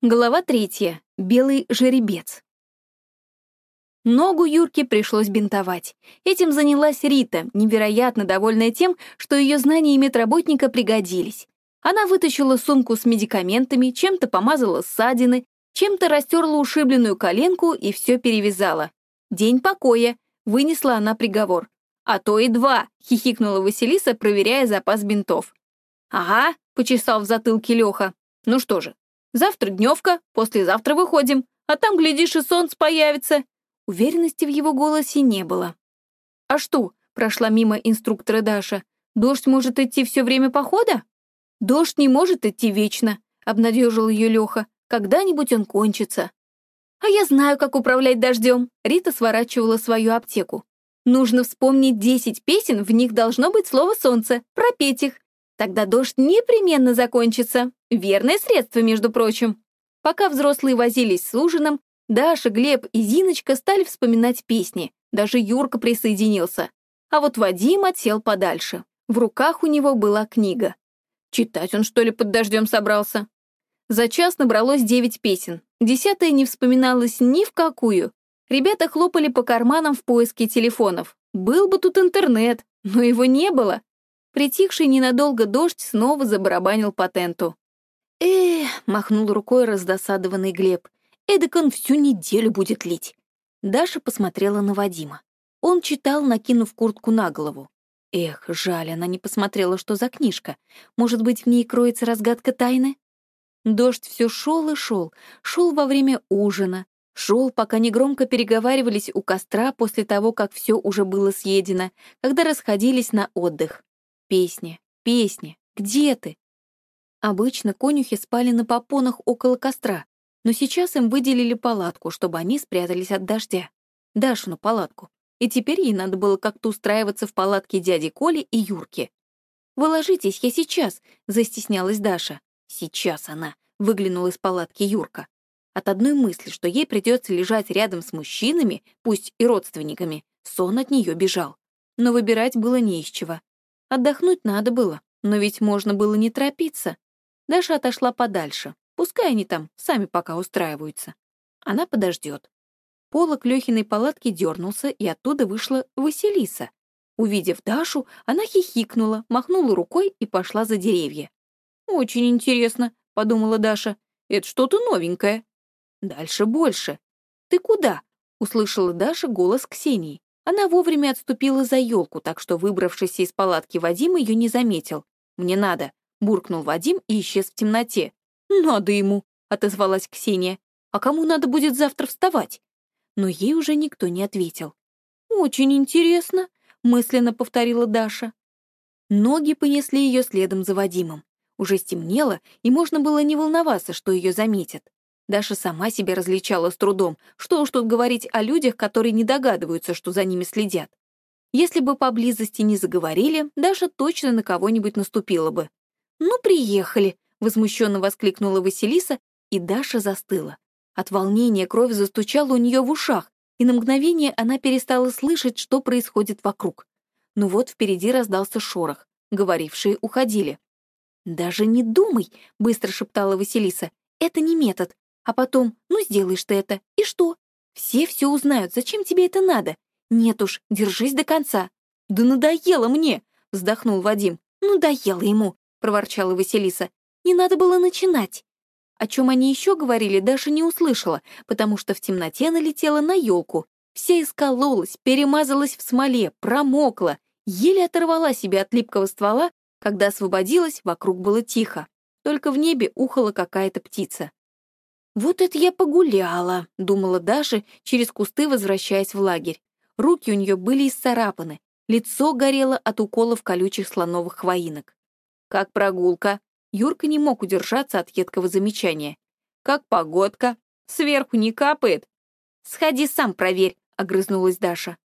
Глава третья. Белый жеребец. Ногу Юрке пришлось бинтовать. Этим занялась Рита, невероятно довольная тем, что ее знания медработника пригодились. Она вытащила сумку с медикаментами, чем-то помазала ссадины, чем-то растерла ушибленную коленку и все перевязала. День покоя, вынесла она приговор. А то и два, хихикнула Василиса, проверяя запас бинтов. Ага, почесал в затылке Леха. Ну что же, Завтра дневка, послезавтра выходим, а там, глядишь, и солнце появится». Уверенности в его голосе не было. «А что?» — прошла мимо инструктора Даша. «Дождь может идти все время похода?» «Дождь не может идти вечно», — обнадежил ее Леха. «Когда-нибудь он кончится». «А я знаю, как управлять дождем», — Рита сворачивала свою аптеку. «Нужно вспомнить десять песен, в них должно быть слово «солнце», пропеть их. Тогда дождь непременно закончится. Верное средство, между прочим. Пока взрослые возились с ужином, Даша, Глеб и Зиночка стали вспоминать песни. Даже Юрка присоединился. А вот Вадим отсел подальше. В руках у него была книга. Читать он, что ли, под дождем собрался? За час набралось девять песен. Десятая не вспоминалась ни в какую. Ребята хлопали по карманам в поиске телефонов. Был бы тут интернет, но его не было. Притихший ненадолго дождь снова забарабанил по тенту. «Эх», — махнул рукой раздосадованный Глеб, «эдак он всю неделю будет лить». Даша посмотрела на Вадима. Он читал, накинув куртку на голову. Эх, жаль, она не посмотрела, что за книжка. Может быть, в ней кроется разгадка тайны? Дождь все шел и шел, шел во время ужина, шел, пока негромко переговаривались у костра после того, как все уже было съедено, когда расходились на отдых. Песня, песня, где ты? Обычно конюхи спали на попонах около костра, но сейчас им выделили палатку, чтобы они спрятались от дождя. Дашину палатку. И теперь ей надо было как-то устраиваться в палатке дяди Коли и Юрки. «Вы ложитесь, я сейчас», — застеснялась Даша. «Сейчас она», — выглянула из палатки Юрка. От одной мысли, что ей придется лежать рядом с мужчинами, пусть и родственниками, сон от нее бежал. Но выбирать было не из чего. Отдохнуть надо было, но ведь можно было не торопиться. Даша отошла подальше. Пускай они там сами пока устраиваются. Она подождет. Полок Лёхиной палатки дернулся, и оттуда вышла Василиса. Увидев Дашу, она хихикнула, махнула рукой и пошла за деревья. «Очень интересно», — подумала Даша. «Это что-то новенькое». «Дальше больше». «Ты куда?» — услышала Даша голос Ксении. Она вовремя отступила за елку, так что выбравшийся из палатки Вадим ее не заметил. «Мне надо», — буркнул Вадим и исчез в темноте. «Надо ему», — отозвалась Ксения. «А кому надо будет завтра вставать?» Но ей уже никто не ответил. «Очень интересно», — мысленно повторила Даша. Ноги понесли ее следом за Вадимом. Уже стемнело, и можно было не волноваться, что ее заметят. Даша сама себя различала с трудом, что уж тут говорить о людях, которые не догадываются, что за ними следят. Если бы поблизости не заговорили, Даша точно на кого-нибудь наступила бы. «Ну, приехали!» — возмущенно воскликнула Василиса, и Даша застыла. От волнения кровь застучала у нее в ушах, и на мгновение она перестала слышать, что происходит вокруг. Но вот впереди раздался шорох. Говорившие уходили. «Даже не думай!» — быстро шептала Василиса. «Это не метод. А потом, ну сделаешь ты это, и что? Все все узнают, зачем тебе это надо? Нет уж, держись до конца. Да надоело мне, вздохнул Вадим. Надоело ему, проворчала Василиса. Не надо было начинать. О чем они еще говорили, Даша не услышала, потому что в темноте налетела на елку. Вся искололась, перемазалась в смоле, промокла, еле оторвала себя от липкого ствола, когда освободилась, вокруг было тихо. Только в небе ухала какая-то птица. «Вот это я погуляла», — думала Даша, через кусты возвращаясь в лагерь. Руки у нее были исцарапаны, лицо горело от уколов колючих слоновых хвоинок. «Как прогулка?» Юрка не мог удержаться от едкого замечания. «Как погодка? Сверху не капает?» «Сходи сам проверь», — огрызнулась Даша.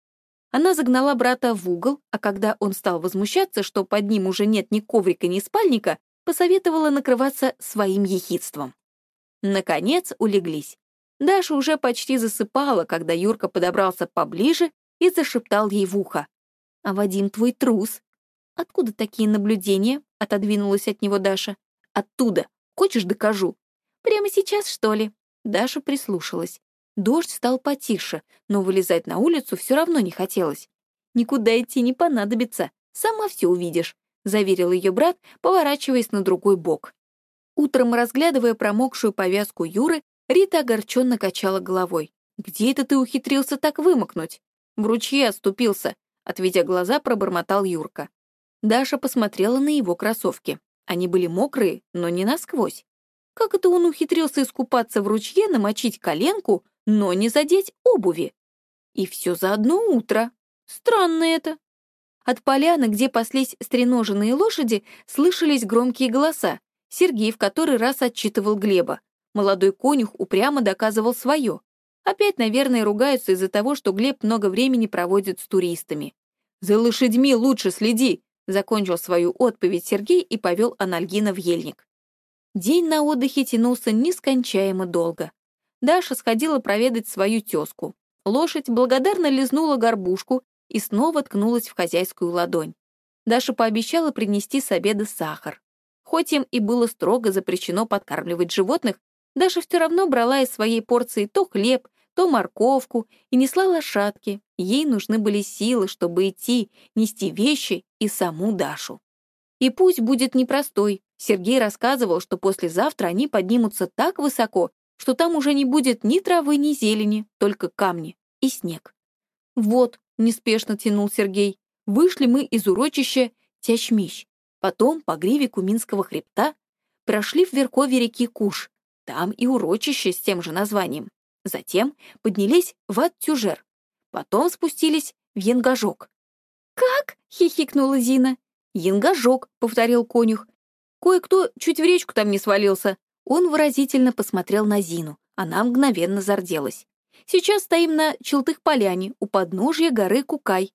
Она загнала брата в угол, а когда он стал возмущаться, что под ним уже нет ни коврика, ни спальника, посоветовала накрываться своим ехидством. Наконец улеглись. Даша уже почти засыпала, когда Юрка подобрался поближе и зашептал ей в ухо. «А Вадим твой трус». «Откуда такие наблюдения?» — отодвинулась от него Даша. «Оттуда. Хочешь, докажу?» Прямо сейчас, что ли?» Даша прислушалась. Дождь стал потише, но вылезать на улицу все равно не хотелось. «Никуда идти не понадобится, сама все увидишь», — заверил ее брат, поворачиваясь на другой бок. Утром, разглядывая промокшую повязку Юры, Рита огорченно качала головой. «Где это ты ухитрился так вымокнуть?» «В ручье оступился», — отведя глаза, пробормотал Юрка. Даша посмотрела на его кроссовки. Они были мокрые, но не насквозь. Как это он ухитрился искупаться в ручье, намочить коленку, но не задеть обуви? И все за одно утро. Странно это. От поляны, где паслись стреноженные лошади, слышались громкие голоса. Сергей в который раз отчитывал Глеба. Молодой конюх упрямо доказывал свое. Опять, наверное, ругаются из-за того, что Глеб много времени проводит с туристами. «За лошадьми лучше следи!» Закончил свою отповедь Сергей и повел Анальгина в ельник. День на отдыхе тянулся нескончаемо долго. Даша сходила проведать свою тезку. Лошадь благодарно лизнула горбушку и снова ткнулась в хозяйскую ладонь. Даша пообещала принести с обеда сахар. Хоть им и было строго запрещено подкармливать животных, Даша все равно брала из своей порции то хлеб, то морковку и несла лошадки. Ей нужны были силы, чтобы идти, нести вещи и саму Дашу. И путь будет непростой, Сергей рассказывал, что послезавтра они поднимутся так высоко, что там уже не будет ни травы, ни зелени, только камни и снег. «Вот», — неспешно тянул Сергей, — «вышли мы из урочища Тячмищ, потом по гриве Куминского хребта, прошли в верховье реки Куш, там и урочище с тем же названием. Затем поднялись в Аттюжер, потом спустились в Янгажок». «Как?» — хихикнула Зина. «Янгажок», — повторил конюх, Кое-кто чуть в речку там не свалился. Он выразительно посмотрел на Зину. Она мгновенно зарделась. Сейчас стоим на Челтых-поляне, у подножья горы Кукай.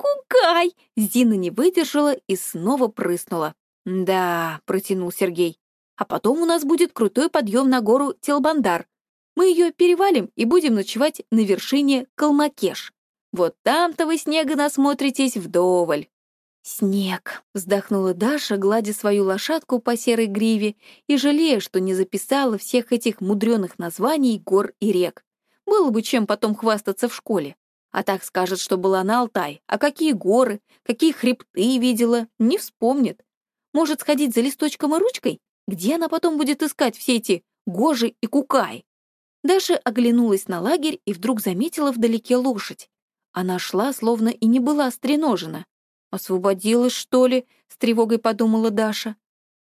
«Кукай!» — Зина не выдержала и снова прыснула. «Да», — протянул Сергей. «А потом у нас будет крутой подъем на гору Телбандар. Мы ее перевалим и будем ночевать на вершине Калмакеш. Вот там-то вы снега насмотритесь вдоволь». «Снег», — вздохнула Даша, гладя свою лошадку по серой гриве и жалея, что не записала всех этих мудреных названий гор и рек. Было бы чем потом хвастаться в школе. А так скажет, что была на Алтай, а какие горы, какие хребты видела, не вспомнит. Может сходить за листочком и ручкой? Где она потом будет искать все эти гожи и кукай? Даша оглянулась на лагерь и вдруг заметила вдалеке лошадь. Она шла, словно и не была стреножена. «Освободилась, что ли?» — с тревогой подумала Даша.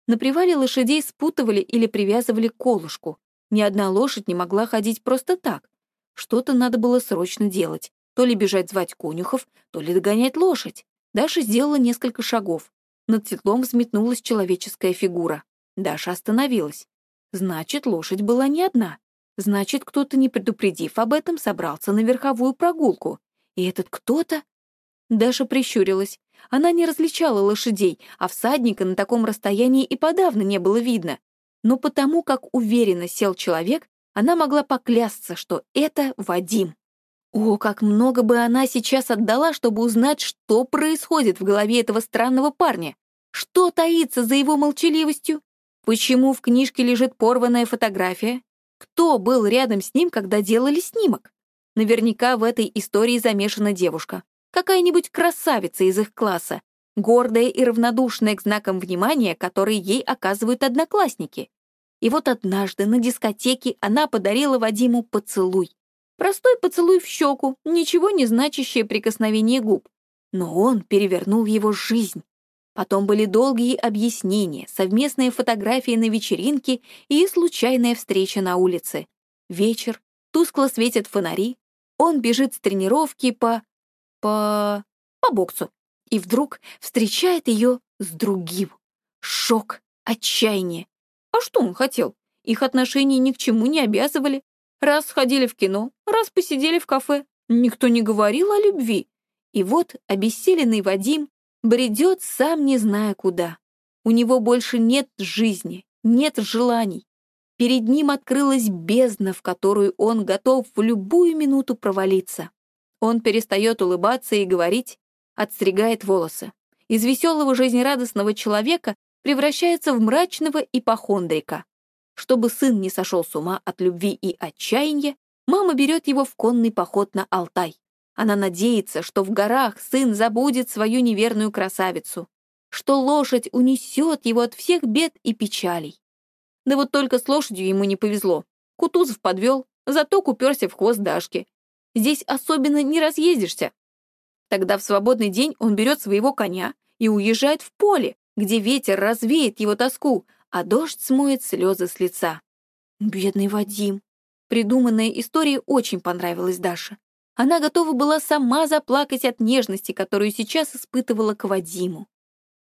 На привале лошадей спутывали или привязывали к колышку. Ни одна лошадь не могла ходить просто так. Что-то надо было срочно делать. То ли бежать звать конюхов, то ли догонять лошадь. Даша сделала несколько шагов. Над седлом взметнулась человеческая фигура. Даша остановилась. Значит, лошадь была не одна. Значит, кто-то, не предупредив об этом, собрался на верховую прогулку. И этот кто-то... Даша прищурилась. Она не различала лошадей, а всадника на таком расстоянии и подавно не было видно. Но потому, как уверенно сел человек, она могла поклясться, что это Вадим. О, как много бы она сейчас отдала, чтобы узнать, что происходит в голове этого странного парня. Что таится за его молчаливостью? Почему в книжке лежит порванная фотография? Кто был рядом с ним, когда делали снимок? Наверняка в этой истории замешана девушка какая-нибудь красавица из их класса, гордая и равнодушная к знакам внимания, которые ей оказывают одноклассники. И вот однажды на дискотеке она подарила Вадиму поцелуй. Простой поцелуй в щеку, ничего не значащее прикосновение губ. Но он перевернул его жизнь. Потом были долгие объяснения, совместные фотографии на вечеринке и случайная встреча на улице. Вечер, тускло светят фонари, он бежит с тренировки по по... по боксу. И вдруг встречает ее с другим. Шок, отчаяние. А что он хотел? Их отношения ни к чему не обязывали. Раз сходили в кино, раз посидели в кафе. Никто не говорил о любви. И вот обессиленный Вадим бредет, сам не зная куда. У него больше нет жизни, нет желаний. Перед ним открылась бездна, в которую он готов в любую минуту провалиться. Он перестает улыбаться и говорить, отстригает волосы. Из веселого жизнерадостного человека превращается в мрачного ипохондрика. Чтобы сын не сошел с ума от любви и отчаяния, мама берет его в конный поход на Алтай. Она надеется, что в горах сын забудет свою неверную красавицу, что лошадь унесет его от всех бед и печалей. Да вот только с лошадью ему не повезло. Кутузов подвел, зато уперся в хвост Дашки. Здесь особенно не разъездишься. Тогда в свободный день он берет своего коня и уезжает в поле, где ветер развеет его тоску, а дождь смоет слезы с лица. Бедный Вадим. Придуманная история очень понравилась Даше. Она готова была сама заплакать от нежности, которую сейчас испытывала к Вадиму.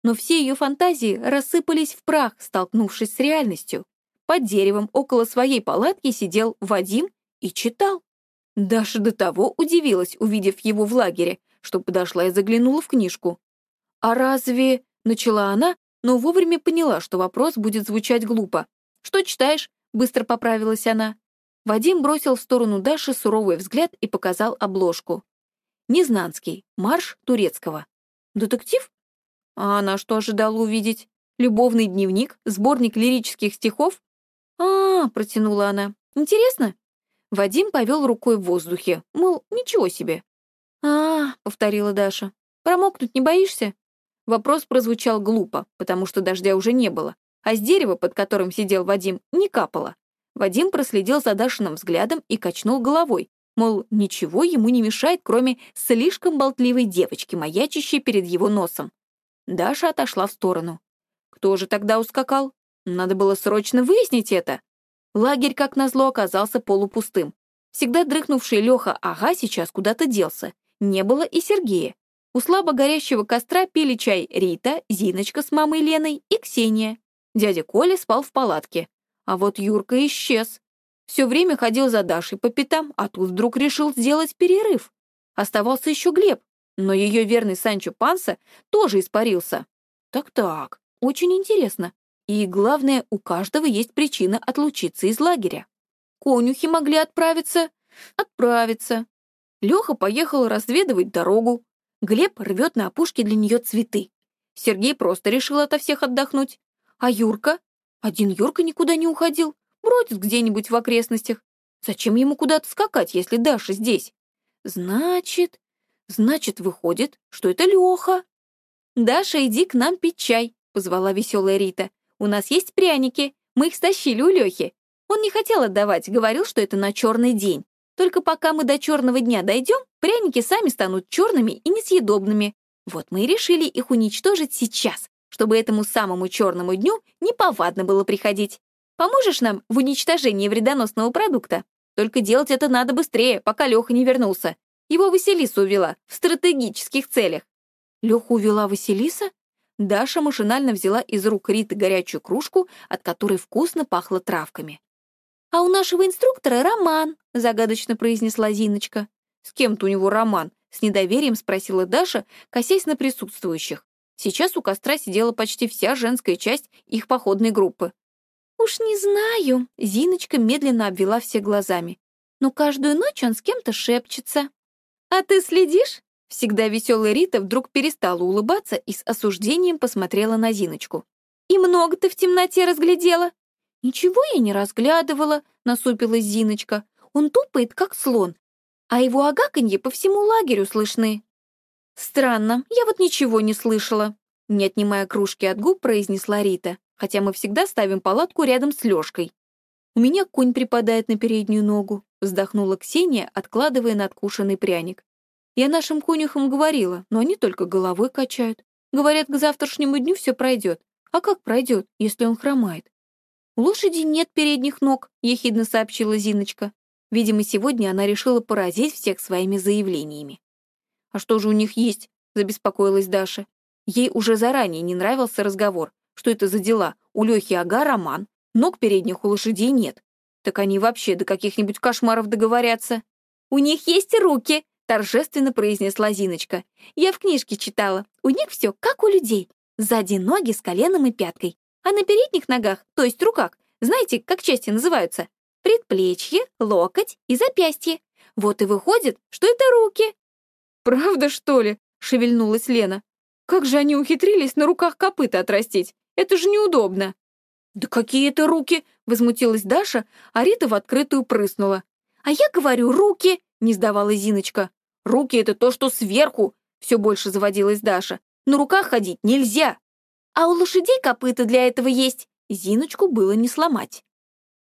Но все ее фантазии рассыпались в прах, столкнувшись с реальностью. Под деревом около своей палатки сидел Вадим и читал. Даша до того удивилась, увидев его в лагере, что подошла и заглянула в книжку. «А разве...» — начала она, но вовремя поняла, что вопрос будет звучать глупо. «Что читаешь?» — быстро поправилась она. Вадим бросил в сторону Даши суровый взгляд и показал обложку. Незнанский. Марш турецкого. «Детектив?» А она что ожидала увидеть? Любовный дневник? Сборник лирических стихов? а, протянула она. «Интересно?» Вадим повел рукой в воздухе, мол, ничего себе. а повторила Даша. «Промокнуть не боишься?» Вопрос прозвучал глупо, потому что дождя уже не было, а с дерева, под которым сидел Вадим, не капало. Вадим проследил за Дашиным взглядом и качнул головой, мол, ничего ему не мешает, кроме слишком болтливой девочки, маячащей перед его носом. Даша отошла в сторону. Кто же тогда ускакал? Надо было срочно выяснить это. Лагерь, как назло, оказался полупустым. Всегда дрыхнувший Леха Ага сейчас куда-то делся. Не было и Сергея. У слабо горящего костра пили чай Рита, Зиночка с мамой Леной и Ксения. Дядя Коля спал в палатке. А вот Юрка исчез. Все время ходил за Дашей по пятам, а тут вдруг решил сделать перерыв. Оставался еще Глеб, но ее верный Санчо Панса тоже испарился. Так-так, очень интересно. И главное, у каждого есть причина отлучиться из лагеря. Конюхи могли отправиться. Отправиться. Леха поехал разведывать дорогу. Глеб рвет на опушке для нее цветы. Сергей просто решил ото всех отдохнуть. А Юрка? Один Юрка никуда не уходил. Бродит где-нибудь в окрестностях. Зачем ему куда-то скакать, если Даша здесь? Значит... Значит, выходит, что это Леха. «Даша, иди к нам пить чай», — позвала веселая Рита. «У нас есть пряники. Мы их стащили у Лехи. Он не хотел отдавать, говорил, что это на черный день. Только пока мы до черного дня дойдем, пряники сами станут черными и несъедобными. Вот мы и решили их уничтожить сейчас, чтобы этому самому черному дню неповадно было приходить. Поможешь нам в уничтожении вредоносного продукта? Только делать это надо быстрее, пока Леха не вернулся. Его Василиса увела в стратегических целях. Леху увела Василиса? Даша машинально взяла из рук Риты горячую кружку, от которой вкусно пахло травками. «А у нашего инструктора роман», — загадочно произнесла Зиночка. «С кем-то у него роман?» — с недоверием спросила Даша, косясь на присутствующих. Сейчас у костра сидела почти вся женская часть их походной группы. «Уж не знаю», — Зиночка медленно обвела все глазами. «Но каждую ночь он с кем-то шепчется». «А ты следишь?» Всегда веселая Рита вдруг перестала улыбаться и с осуждением посмотрела на Зиночку. «И много ты в темноте разглядела?» «Ничего я не разглядывала», — насупилась Зиночка. «Он тупает, как слон, а его агаканье по всему лагерю слышны». «Странно, я вот ничего не слышала», — не отнимая кружки от губ, произнесла Рита, хотя мы всегда ставим палатку рядом с Лёшкой. «У меня конь припадает на переднюю ногу», — вздохнула Ксения, откладывая надкушенный пряник. «Я нашим конюхам говорила, но они только головой качают. Говорят, к завтрашнему дню все пройдет. А как пройдет, если он хромает? «У лошади нет передних ног», — ехидно сообщила Зиночка. Видимо, сегодня она решила поразить всех своими заявлениями. «А что же у них есть?» — забеспокоилась Даша. Ей уже заранее не нравился разговор. Что это за дела? У Лёхи Ага роман, ног передних у лошадей нет. Так они вообще до каких-нибудь кошмаров договорятся. «У них есть руки», — торжественно произнесла Зиночка. «Я в книжке читала. У них все как у людей. Сзади ноги с коленом и пяткой. А на передних ногах, то есть руках, знаете, как части называются? Предплечье, локоть и запястье. Вот и выходит, что это руки. «Правда, что ли?» — шевельнулась Лена. «Как же они ухитрились на руках копыта отрастить? Это же неудобно!» «Да какие это руки!» — возмутилась Даша, а Рита в открытую прыснула. «А я говорю, руки!» — не сдавала Зиночка. «Руки — это то, что сверху!» — все больше заводилась Даша. «На руках ходить нельзя!» «А у лошадей копыта для этого есть!» Зиночку было не сломать.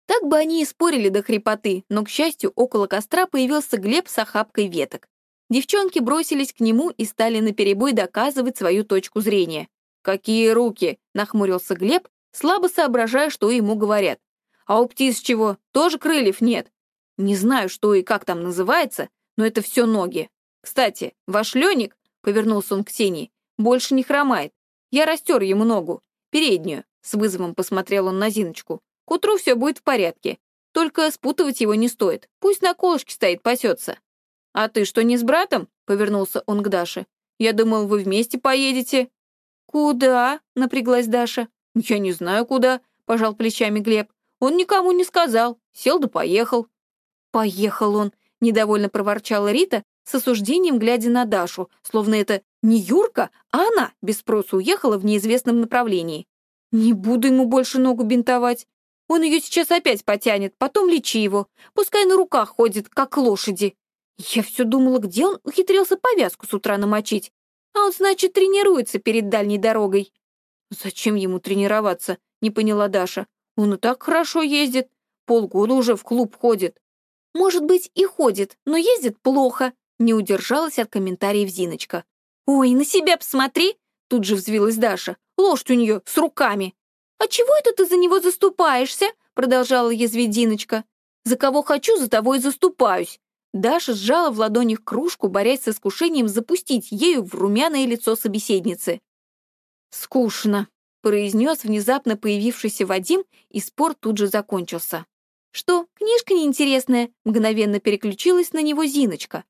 Так бы они и спорили до хрипоты, но, к счастью, около костра появился Глеб с охапкой веток. Девчонки бросились к нему и стали наперебой доказывать свою точку зрения. «Какие руки!» — нахмурился Глеб, слабо соображая, что ему говорят. «А у птиц чего? Тоже крыльев нет?» «Не знаю, что и как там называется, но это все ноги. Кстати, ваш Леник, — повернулся он к Ксении, — больше не хромает. Я растер ему ногу, переднюю, — с вызовом посмотрел он на Зиночку. К утру все будет в порядке. Только спутывать его не стоит. Пусть на колышке стоит, пасется. «А ты что, не с братом?» — повернулся он к Даше. «Я думал, вы вместе поедете». «Куда?» — напряглась Даша. «Я не знаю, куда», — пожал плечами Глеб. «Он никому не сказал. Сел да поехал». «Поехал он», — недовольно проворчала Рита, с осуждением глядя на Дашу, словно это не Юрка, а она без спроса уехала в неизвестном направлении. «Не буду ему больше ногу бинтовать. Он ее сейчас опять потянет, потом лечи его. Пускай на руках ходит, как лошади. Я все думала, где он ухитрился повязку с утра намочить. А он, значит, тренируется перед дальней дорогой. Зачем ему тренироваться, не поняла Даша. Он и так хорошо ездит. Полгода уже в клуб ходит. Может быть, и ходит, но ездит плохо. Не удержалась от комментариев Зиночка. «Ой, на себя посмотри!» Тут же взвилась Даша. «Лошадь у нее с руками!» «А чего это ты за него заступаешься?» продолжала язвить Диночка. «За кого хочу, за того и заступаюсь». Даша сжала в ладонях кружку, борясь с искушением запустить ею в румяное лицо собеседницы. «Скучно», — произнес внезапно появившийся Вадим, и спор тут же закончился. «Что, книжка неинтересная?» — мгновенно переключилась на него Зиночка.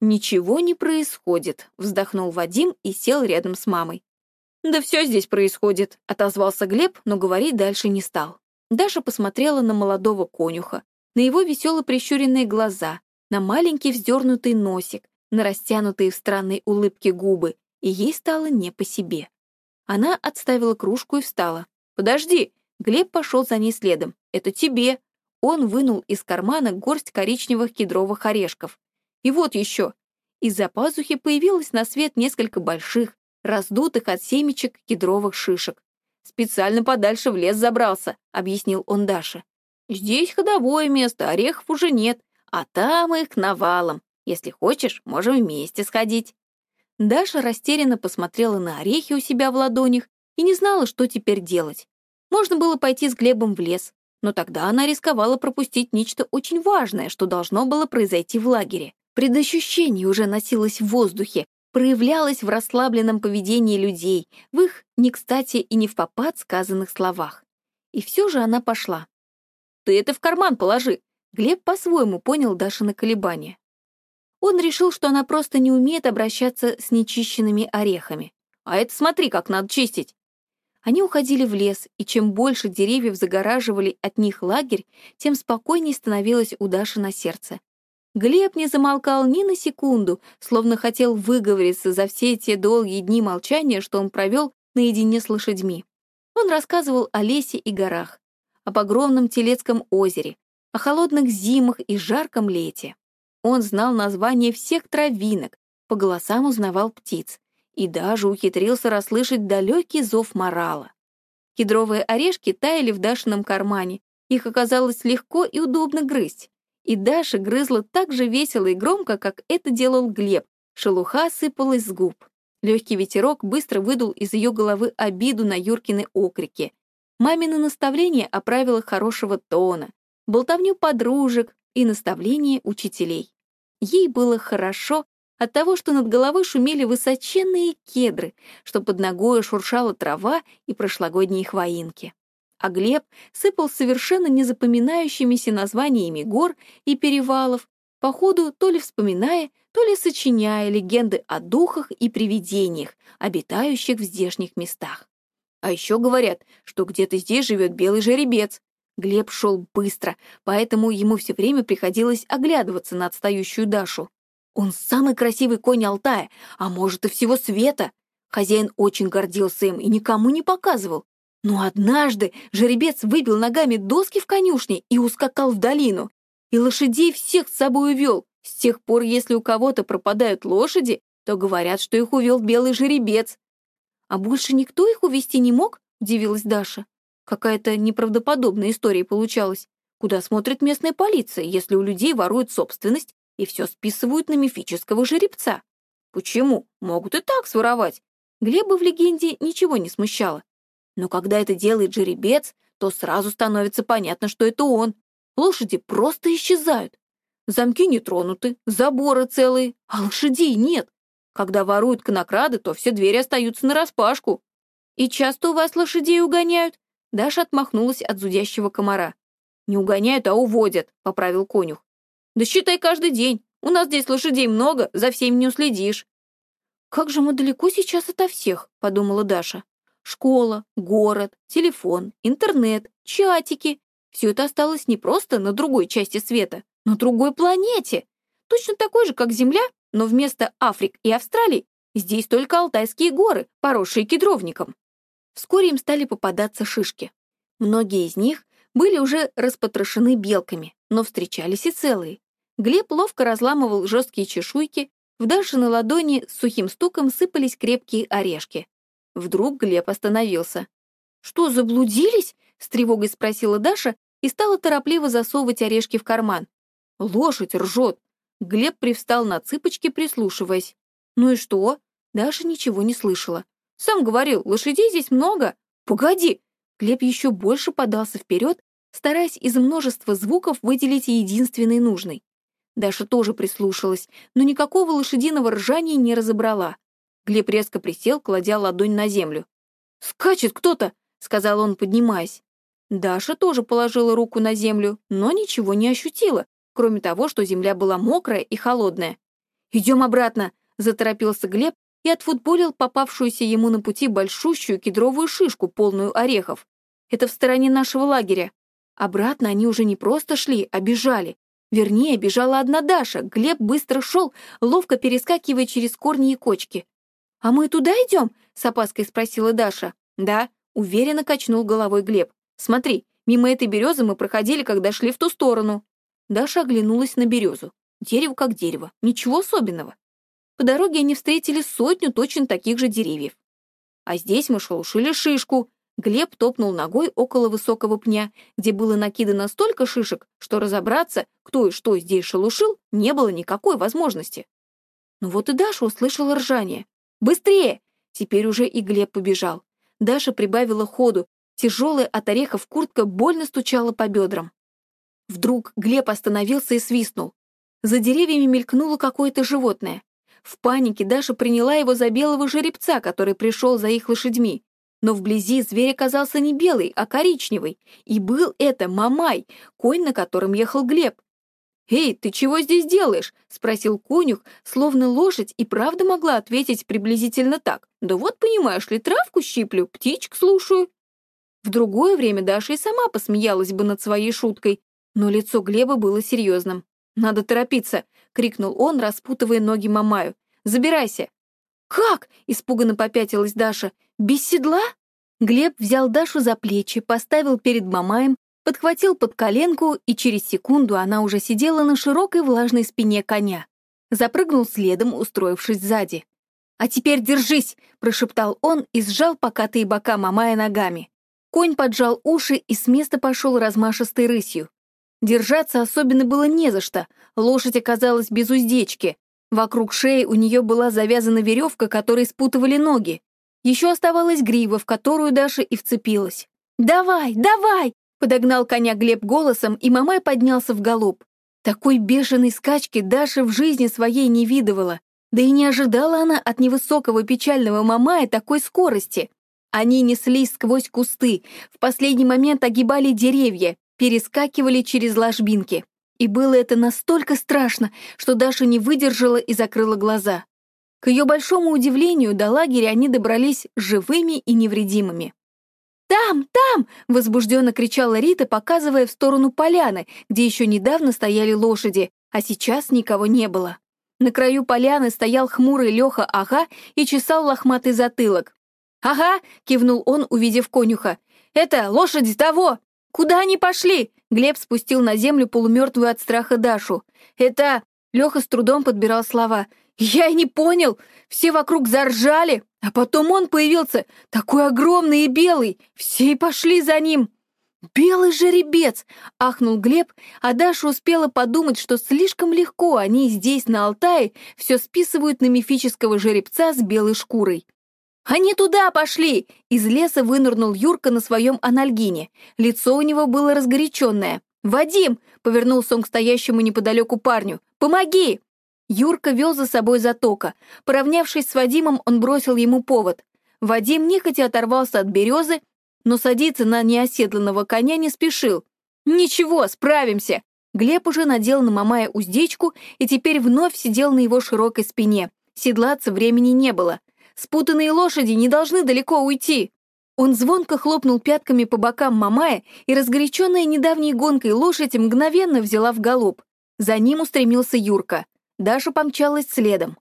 «Ничего не происходит», — вздохнул Вадим и сел рядом с мамой. «Да все здесь происходит», — отозвался Глеб, но говорить дальше не стал. Даша посмотрела на молодого конюха, на его весело прищуренные глаза, на маленький вздернутый носик, на растянутые в странной улыбке губы, и ей стало не по себе. Она отставила кружку и встала. «Подожди!» Глеб пошел за ней следом. «Это тебе!» Он вынул из кармана горсть коричневых кедровых орешков. «И вот еще!» Из-за пазухи появилось на свет несколько больших, раздутых от семечек кедровых шишек. «Специально подальше в лес забрался», — объяснил он Даше. «Здесь ходовое место, орехов уже нет, а там их навалом. Если хочешь, можем вместе сходить». Даша растерянно посмотрела на орехи у себя в ладонях и не знала, что теперь делать. Можно было пойти с Глебом в лес, но тогда она рисковала пропустить нечто очень важное, что должно было произойти в лагере. Предощущение уже носилось в воздухе, проявлялось в расслабленном поведении людей, в их не кстати и не в попад сказанных словах. И все же она пошла. «Ты это в карман положи!» Глеб по-своему понял Дашины колебания. Он решил, что она просто не умеет обращаться с нечищенными орехами. «А это смотри, как надо чистить!» Они уходили в лес, и чем больше деревьев загораживали от них лагерь, тем спокойнее становилось у Даши на сердце. Глеб не замолкал ни на секунду, словно хотел выговориться за все те долгие дни молчания, что он провел наедине с лошадьми. Он рассказывал о лесе и горах, об огромном Телецком озере, о холодных зимах и жарком лете. Он знал названия всех травинок, по голосам узнавал птиц и даже ухитрился расслышать далекий зов морала. Кедровые орешки таяли в Дашином кармане, их оказалось легко и удобно грызть. И Даша грызла так же весело и громко, как это делал Глеб. Шелуха сыпалась с губ. Легкий ветерок быстро выдул из ее головы обиду на Юркины окрики. Мамины наставления о правилах хорошего тона, болтовню подружек и наставления учителей. Ей было хорошо от того, что над головой шумели высоченные кедры, что под ногой шуршала трава и прошлогодние хвоинки а Глеб сыпал совершенно незапоминающимися названиями гор и перевалов, походу то ли вспоминая, то ли сочиняя легенды о духах и привидениях, обитающих в здешних местах. А еще говорят, что где-то здесь живет белый жеребец. Глеб шел быстро, поэтому ему все время приходилось оглядываться на отстающую Дашу. Он самый красивый конь Алтая, а может и всего света. Хозяин очень гордился им и никому не показывал. Но однажды жеребец выбил ногами доски в конюшне и ускакал в долину. И лошадей всех с собой увел. С тех пор, если у кого-то пропадают лошади, то говорят, что их увел белый жеребец. А больше никто их увести не мог? Удивилась Даша. Какая-то неправдоподобная история получалась. Куда смотрит местная полиция, если у людей воруют собственность и все списывают на мифического жеребца? Почему? Могут и так своровать. Глеба в легенде ничего не смущало. Но когда это делает жеребец, то сразу становится понятно, что это он. Лошади просто исчезают. Замки не тронуты, заборы целые, а лошадей нет. Когда воруют конокрады, то все двери остаются нараспашку. И часто у вас лошадей угоняют? Даша отмахнулась от зудящего комара. «Не угоняют, а уводят», — поправил конюх. «Да считай каждый день. У нас здесь лошадей много, за всеми не уследишь». «Как же мы далеко сейчас ото всех», — подумала Даша. «Школа, город, телефон, интернет, чатики. Все это осталось не просто на другой части света, на другой планете. Точно такой же, как Земля, но вместо Африк и Австралии здесь только Алтайские горы, поросшие кедровником. Вскоре им стали попадаться шишки. Многие из них были уже распотрошены белками, но встречались и целые. Глеб ловко разламывал жесткие чешуйки, в Дашиной ладони с сухим стуком сыпались крепкие орешки. Вдруг Глеб остановился. «Что, заблудились?» — с тревогой спросила Даша и стала торопливо засовывать орешки в карман. «Лошадь ржет!» Глеб привстал на цыпочки, прислушиваясь. «Ну и что?» Даша ничего не слышала. Сам говорил, лошадей здесь много. Погоди!» Глеб еще больше подался вперед, стараясь из множества звуков выделить единственный нужный. Даша тоже прислушалась, но никакого лошадиного ржания не разобрала. Глеб резко присел, кладя ладонь на землю. «Скачет кто-то!» — сказал он, поднимаясь. Даша тоже положила руку на землю, но ничего не ощутила, кроме того, что земля была мокрая и холодная. «Идем обратно!» — заторопился Глеб, и отфутболил попавшуюся ему на пути большущую кедровую шишку, полную орехов. Это в стороне нашего лагеря. Обратно они уже не просто шли, а бежали. Вернее, бежала одна Даша. Глеб быстро шел, ловко перескакивая через корни и кочки. «А мы туда идем?» — с опаской спросила Даша. «Да», — уверенно качнул головой Глеб. «Смотри, мимо этой березы мы проходили, когда шли в ту сторону». Даша оглянулась на березу. Дерево как дерево, ничего особенного. По дороге они встретили сотню точно таких же деревьев. А здесь мы шелушили шишку. Глеб топнул ногой около высокого пня, где было накидано столько шишек, что разобраться, кто и что здесь шелушил, не было никакой возможности. Ну вот и Даша услышала ржание. «Быстрее!» Теперь уже и Глеб побежал. Даша прибавила ходу. Тяжелая от орехов куртка больно стучала по бедрам. Вдруг Глеб остановился и свистнул. За деревьями мелькнуло какое-то животное. В панике Даша приняла его за белого жеребца, который пришел за их лошадьми. Но вблизи зверь оказался не белый, а коричневый. И был это Мамай, конь, на котором ехал Глеб. «Эй, ты чего здесь делаешь?» — спросил конюх, словно лошадь и правда могла ответить приблизительно так. «Да вот, понимаешь ли, травку щиплю, птичек слушаю». В другое время Даша и сама посмеялась бы над своей шуткой, но лицо Глеба было серьезным. «Надо торопиться», — крикнул он, распутывая ноги Мамаю. «Забирайся!» «Как?» — испуганно попятилась Даша. «Без седла?» Глеб взял Дашу за плечи, поставил перед Мамаем, подхватил под коленку, и через секунду она уже сидела на широкой влажной спине коня. Запрыгнул следом, устроившись сзади. «А теперь держись!» — прошептал он и сжал покатые бока Мамая ногами. Конь поджал уши и с места пошел размашистой рысью. Держаться особенно было не за что, лошадь оказалась без уздечки. Вокруг шеи у нее была завязана веревка, которой спутывали ноги. Еще оставалась грива, в которую Даша и вцепилась. «Давай, давай!» — подогнал коня Глеб голосом, и Мамай поднялся в галоп. Такой бешеной скачки Даша в жизни своей не видывала. Да и не ожидала она от невысокого печального Мамая такой скорости. Они неслись сквозь кусты, в последний момент огибали деревья, перескакивали через ложбинки. И было это настолько страшно, что Даша не выдержала и закрыла глаза. К ее большому удивлению, до лагеря они добрались живыми и невредимыми. «Там, там!» — возбужденно кричала Рита, показывая в сторону поляны, где еще недавно стояли лошади, а сейчас никого не было. На краю поляны стоял хмурый Леха Ага и чесал лохматый затылок. «Ага!» — кивнул он, увидев конюха. Это, лошади того! Куда они пошли?» Глеб спустил на землю полумертвую от страха Дашу. «Это...» Леха с трудом подбирал слова. «Я и не понял! Все вокруг заржали, а потом он появился, такой огромный и белый! Все и пошли за ним!» «Белый жеребец!» — ахнул Глеб, а Даша успела подумать, что слишком легко они здесь, на Алтае, все списывают на мифического жеребца с белой шкурой. «Они туда пошли!» Из леса вынырнул Юрка на своем анальгине. Лицо у него было разгоряченное. «Вадим!» — повернулся он к стоящему неподалеку парню. «Помоги!» Юрка вел за собой затока. Поравнявшись с Вадимом, он бросил ему повод. Вадим нехотя оторвался от березы, но садиться на неоседланного коня не спешил. «Ничего, справимся!» Глеб уже надел на Мамая уздечку и теперь вновь сидел на его широкой спине. Седлаться времени не было. Спутанные лошади не должны далеко уйти. Он звонко хлопнул пятками по бокам Мамая, и разгоряченная недавней гонкой лошадь мгновенно взяла в галоп. За ним устремился Юрка. Даша помчалась следом.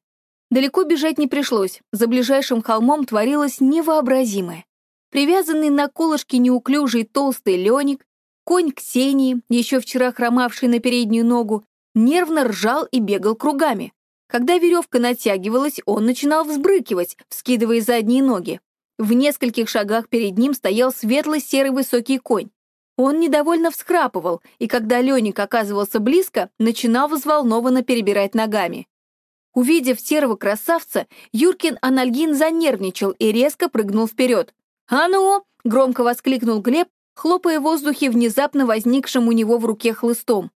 Далеко бежать не пришлось, за ближайшим холмом творилось невообразимое. Привязанный на колышке неуклюжий толстый Леник, конь Ксении, еще вчера хромавший на переднюю ногу, нервно ржал и бегал кругами. Когда веревка натягивалась, он начинал взбрыкивать, вскидывая задние ноги. В нескольких шагах перед ним стоял светло-серый высокий конь. Он недовольно всхрапывал, и когда Леник оказывался близко, начинал взволнованно перебирать ногами. Увидев серого красавца, Юркин анальгин занервничал и резко прыгнул вперед. «А ну!» — громко воскликнул Глеб, хлопая в воздухе внезапно возникшим у него в руке хлыстом.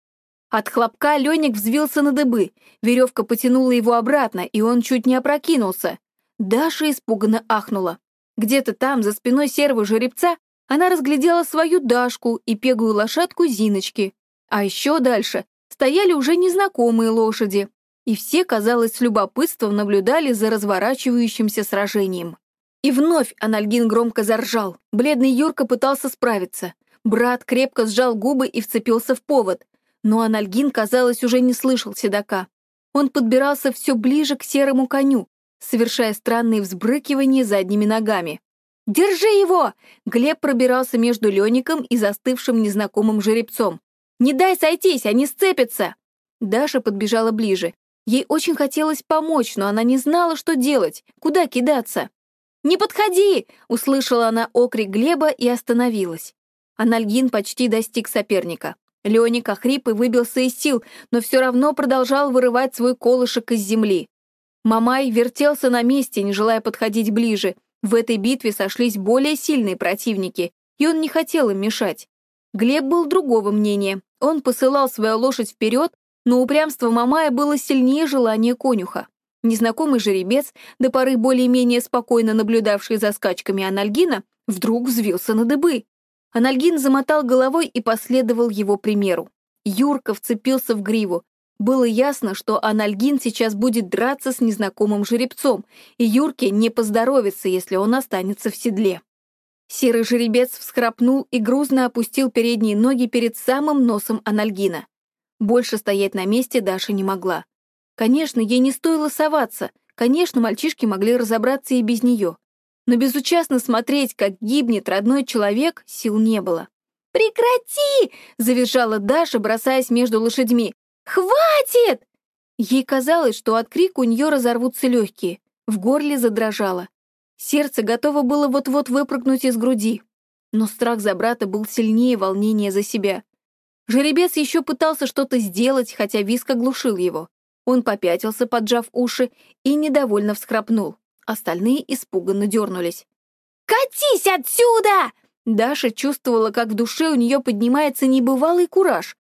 От хлопка Леник взвился на дыбы, веревка потянула его обратно, и он чуть не опрокинулся. Даша испуганно ахнула. Где-то там, за спиной серого жеребца, она разглядела свою Дашку и пегую лошадку Зиночки. А еще дальше стояли уже незнакомые лошади, и все, казалось, с любопытством наблюдали за разворачивающимся сражением. И вновь Анальгин громко заржал. Бледный Юрка пытался справиться. Брат крепко сжал губы и вцепился в повод. Но Анальгин, казалось, уже не слышал седока. Он подбирался все ближе к серому коню, совершая странные взбрыкивания задними ногами. «Держи его!» Глеб пробирался между Леником и застывшим незнакомым жеребцом. «Не дай сойтись, они сцепятся!» Даша подбежала ближе. Ей очень хотелось помочь, но она не знала, что делать, куда кидаться. «Не подходи!» — услышала она окрик Глеба и остановилась. Анальгин почти достиг соперника. Леоник охрип и выбился из сил, но все равно продолжал вырывать свой колышек из земли. Мамай вертелся на месте, не желая подходить ближе. В этой битве сошлись более сильные противники, и он не хотел им мешать. Глеб был другого мнения. Он посылал свою лошадь вперед, но упрямство Мамая было сильнее желания конюха. Незнакомый жеребец, до поры более-менее спокойно наблюдавший за скачками анальгина, вдруг взвился на дыбы. Анальгин замотал головой и последовал его примеру. Юрка вцепился в гриву. Было ясно, что анальгин сейчас будет драться с незнакомым жеребцом, и Юрке не поздоровится, если он останется в седле. Серый жеребец всхрапнул и грузно опустил передние ноги перед самым носом анальгина. Больше стоять на месте Даша не могла. Конечно, ей не стоило соваться, конечно, мальчишки могли разобраться и без нее. Но безучастно смотреть, как гибнет родной человек, сил не было. «Прекрати!» — завизжала Даша, бросаясь между лошадьми. «Хватит!» Ей казалось, что от крика у нее разорвутся легкие. В горле задрожало. Сердце готово было вот-вот выпрыгнуть из груди. Но страх за брата был сильнее волнения за себя. Жеребец еще пытался что-то сделать, хотя виск оглушил его. Он попятился, поджав уши, и недовольно всхрапнул. Остальные испуганно дернулись. «Катись отсюда!» Даша чувствовала, как в душе у нее поднимается небывалый кураж.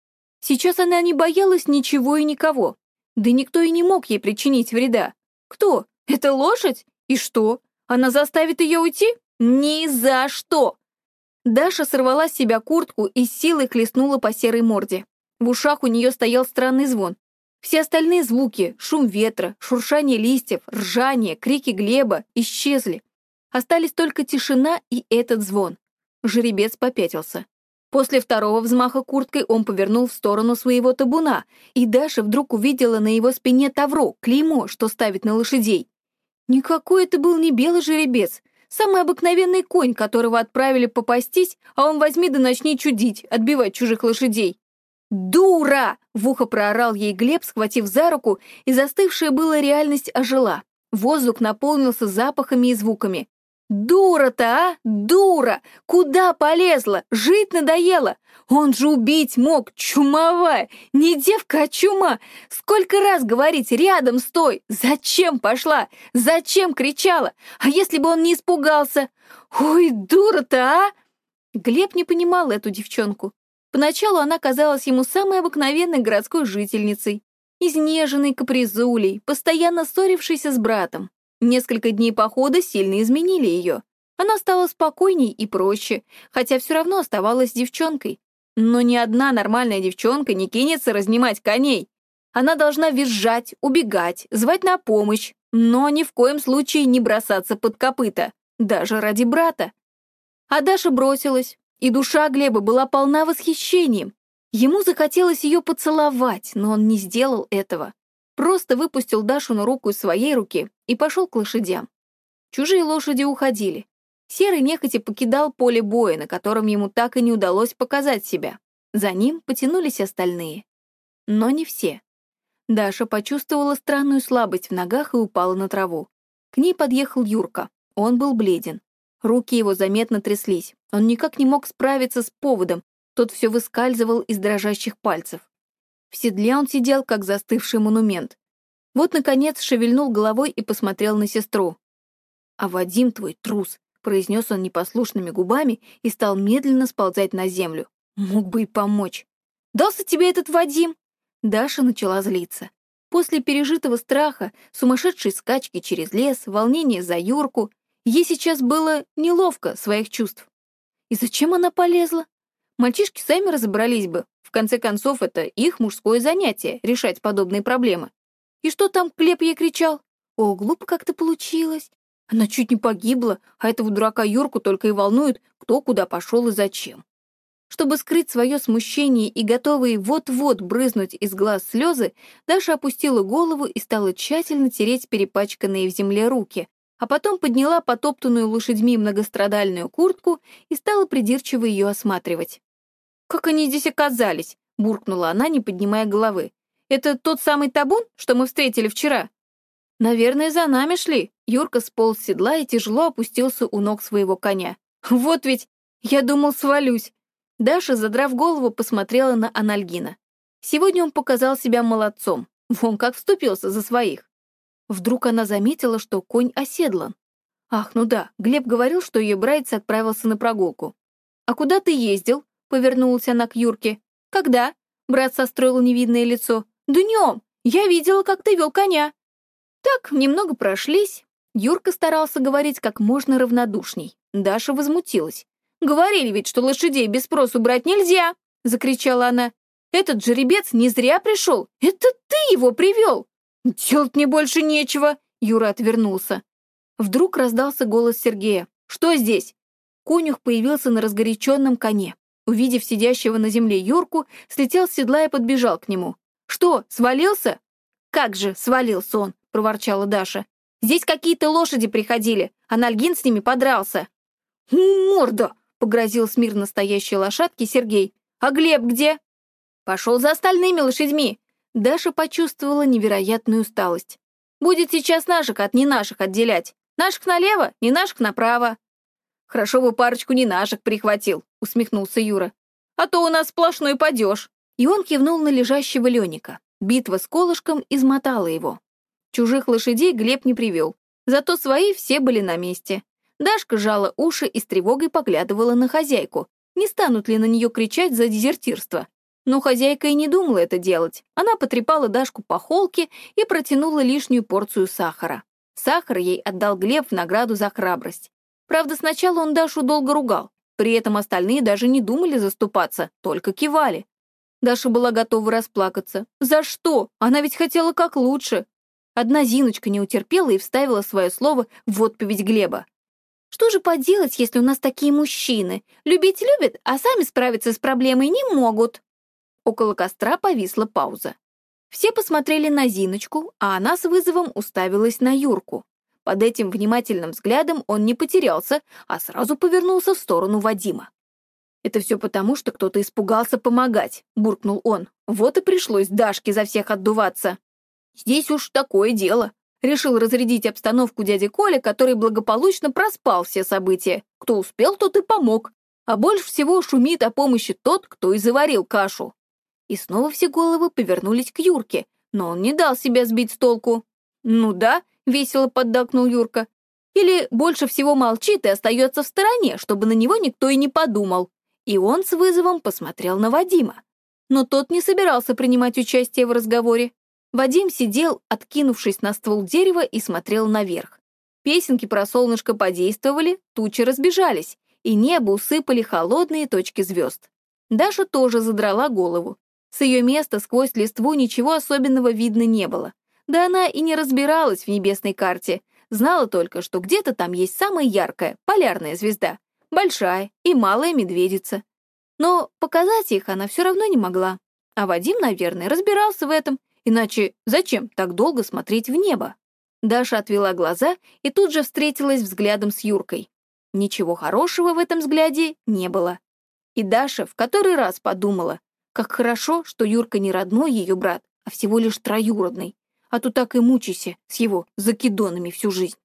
Сейчас она не боялась ничего и никого. Да никто и не мог ей причинить вреда. Кто? Это лошадь? И что? Она заставит ее уйти? Ни за что! Даша сорвала с себя куртку и силой хлестнула по серой морде. В ушах у нее стоял странный звон. Все остальные звуки — шум ветра, шуршание листьев, ржание, крики Глеба — исчезли. Остались только тишина и этот звон. Жеребец попятился. После второго взмаха курткой он повернул в сторону своего табуна, и Даша вдруг увидела на его спине тавро, клеймо, что ставит на лошадей. Никакой это был не белый жеребец. Самый обыкновенный конь, которого отправили попастись, а он возьми да начни чудить, отбивать чужих лошадей. «Дура!» — в ухо проорал ей Глеб, схватив за руку, и застывшая была реальность ожила. Воздух наполнился запахами и звуками. «Дура-то, а? Дура! Куда полезла? Жить надоело! Он же убить мог, чумовая! Не девка, а чума! Сколько раз говорить, рядом стой! Зачем пошла? Зачем кричала? А если бы он не испугался? Ой, дура-то, а!» Глеб не понимал эту девчонку. Поначалу она казалась ему самой обыкновенной городской жительницей, изнеженной капризулей, постоянно ссорившейся с братом. Несколько дней похода сильно изменили ее. Она стала спокойней и проще, хотя все равно оставалась девчонкой. Но ни одна нормальная девчонка не кинется разнимать коней. Она должна визжать, убегать, звать на помощь, но ни в коем случае не бросаться под копыта, даже ради брата. А Даша бросилась, и душа Глеба была полна восхищением. Ему захотелось ее поцеловать, но он не сделал этого. Просто выпустил Дашу на руку из своей руки и пошел к лошадям. Чужие лошади уходили. Серый нехотя покидал поле боя, на котором ему так и не удалось показать себя. За ним потянулись остальные. Но не все. Даша почувствовала странную слабость в ногах и упала на траву. К ней подъехал Юрка. Он был бледен. Руки его заметно тряслись. Он никак не мог справиться с поводом. Тот все выскальзывал из дрожащих пальцев. В седле он сидел, как застывший монумент. Вот, наконец, шевельнул головой и посмотрел на сестру. «А Вадим твой трус», — произнес он непослушными губами и стал медленно сползать на землю. «Мог бы и помочь». «Дался тебе этот Вадим?» Даша начала злиться. После пережитого страха, сумасшедшей скачки через лес, волнения за Юрку, ей сейчас было неловко своих чувств. И зачем она полезла? Мальчишки сами разобрались бы. В конце концов, это их мужское занятие — решать подобные проблемы. И что там Клеп ей кричал? О, глупо как-то получилось. Она чуть не погибла, а этого дурака Юрку только и волнует, кто куда пошел и зачем. Чтобы скрыть свое смущение и готовые вот-вот брызнуть из глаз слезы, Даша опустила голову и стала тщательно тереть перепачканные в земле руки, а потом подняла потоптанную лошадьми многострадальную куртку и стала придирчиво ее осматривать. «Как они здесь оказались?» — буркнула она, не поднимая головы. «Это тот самый табун, что мы встретили вчера?» «Наверное, за нами шли». Юрка сполз с седла и тяжело опустился у ног своего коня. «Вот ведь! Я думал, свалюсь!» Даша, задрав голову, посмотрела на Анальгина. Сегодня он показал себя молодцом. Вон как вступился за своих. Вдруг она заметила, что конь оседлан. Ах, ну да, Глеб говорил, что ее братец отправился на прогулку. «А куда ты ездил?» — повернулась она к Юрке. «Когда?» — брат состроил невидное лицо. «Днем! Я видела, как ты вел коня!» Так, немного прошлись. Юрка старался говорить как можно равнодушней. Даша возмутилась. «Говорили ведь, что лошадей без спросу брать нельзя!» — закричала она. «Этот жеребец не зря пришел! Это ты его привел!» «Делать мне больше нечего!» — Юра отвернулся. Вдруг раздался голос Сергея. «Что здесь?» Конюх появился на разгоряченном коне. Увидев сидящего на земле Юрку, слетел с седла и подбежал к нему. «Что, свалился?» «Как же, свалился он», — проворчала Даша. «Здесь какие-то лошади приходили, а Нальгин с ними подрался». «Морда!» — погрозил смирно стоящей лошадке Сергей. «А Глеб где?» «Пошел за остальными лошадьми». Даша почувствовала невероятную усталость. «Будет сейчас наших от не наших отделять. Наших налево, не наших направо». «Хорошо бы парочку не наших прихватил», — усмехнулся Юра. «А то у нас сплошной падеж». И он кивнул на лежащего Леника. Битва с колышком измотала его. Чужих лошадей Глеб не привел, зато свои все были на месте. Дашка жала уши и с тревогой поглядывала на хозяйку. Не станут ли на нее кричать за дезертирство? Но хозяйка и не думала это делать. Она потрепала Дашку по холке и протянула лишнюю порцию сахара. Сахар ей отдал Глеб в награду за храбрость. Правда, сначала он Дашу долго ругал. При этом остальные даже не думали заступаться, только кивали. Даша была готова расплакаться. За что? Она ведь хотела как лучше. Одна Зиночка не утерпела и вставила свое слово в отповедь Глеба. Что же поделать, если у нас такие мужчины? Любить любят, а сами справиться с проблемой не могут. Около костра повисла пауза. Все посмотрели на Зиночку, а она с вызовом уставилась на Юрку. Под этим внимательным взглядом он не потерялся, а сразу повернулся в сторону Вадима. «Это все потому, что кто-то испугался помогать», — буркнул он. «Вот и пришлось Дашке за всех отдуваться». «Здесь уж такое дело», — решил разрядить обстановку дяди Коля, который благополучно проспал все события. Кто успел, тот и помог. А больше всего шумит о помощи тот, кто и заварил кашу. И снова все головы повернулись к Юрке, но он не дал себя сбить с толку. «Ну да», — весело поддакнул Юрка. «Или больше всего молчит и остается в стороне, чтобы на него никто и не подумал и он с вызовом посмотрел на Вадима. Но тот не собирался принимать участие в разговоре. Вадим сидел, откинувшись на ствол дерева, и смотрел наверх. Песенки про солнышко подействовали, тучи разбежались, и небо усыпали холодные точки звезд. Даша тоже задрала голову. С ее места сквозь листву ничего особенного видно не было. Да она и не разбиралась в небесной карте, знала только, что где-то там есть самая яркая, полярная звезда, большая и малая медведица. Но показать их она все равно не могла. А Вадим, наверное, разбирался в этом, иначе зачем так долго смотреть в небо? Даша отвела глаза и тут же встретилась взглядом с Юркой. Ничего хорошего в этом взгляде не было. И Даша в который раз подумала, как хорошо, что Юрка не родной ее брат, а всего лишь троюродный, а то так и мучайся с его закидонами всю жизнь.